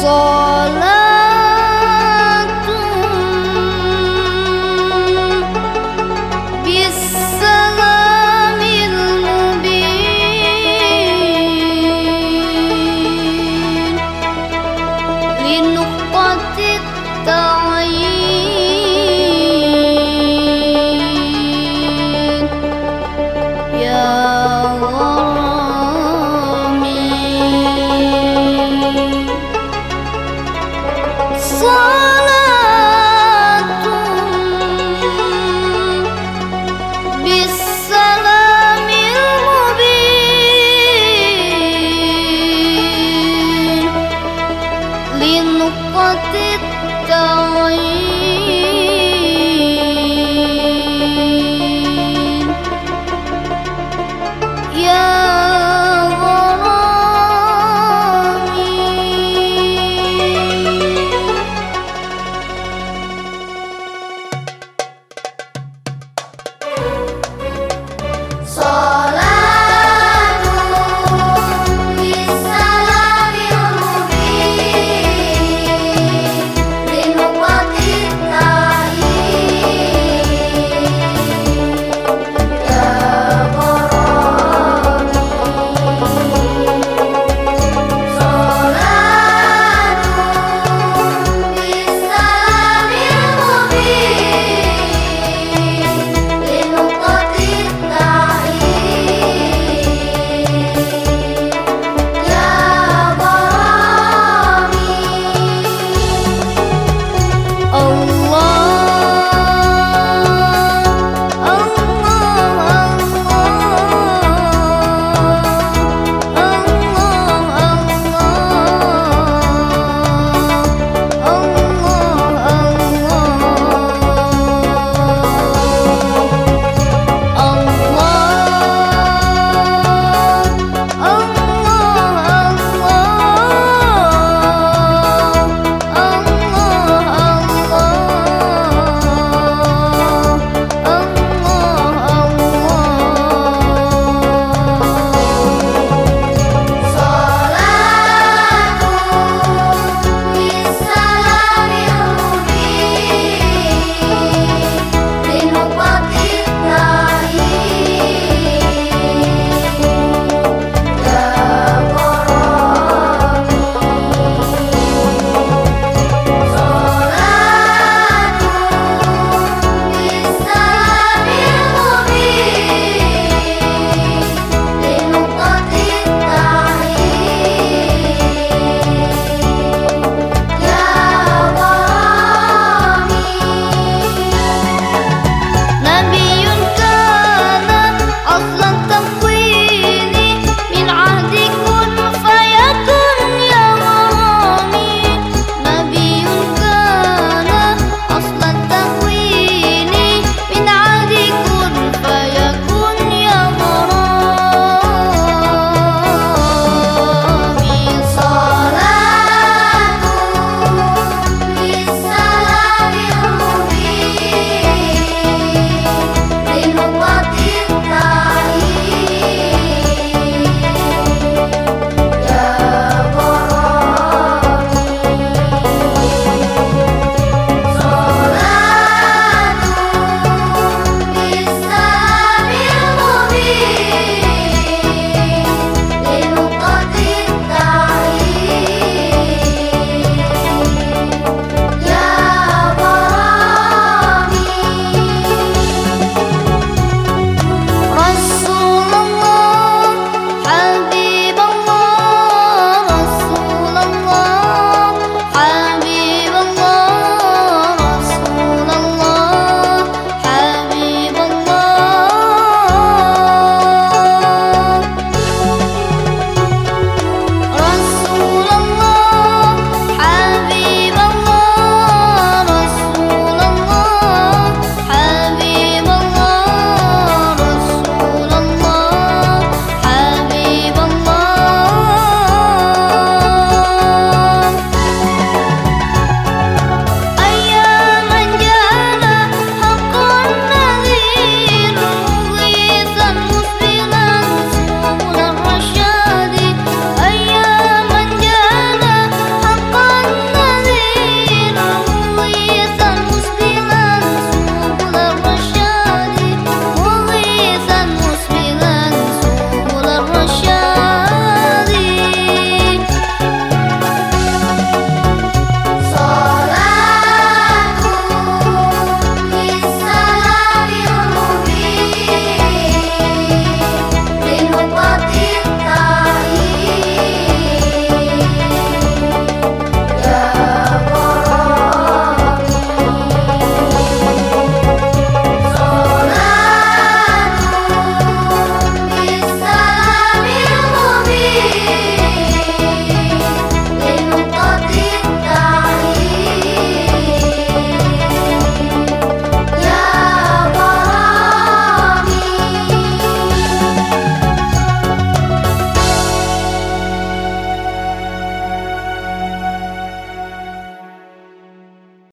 sol.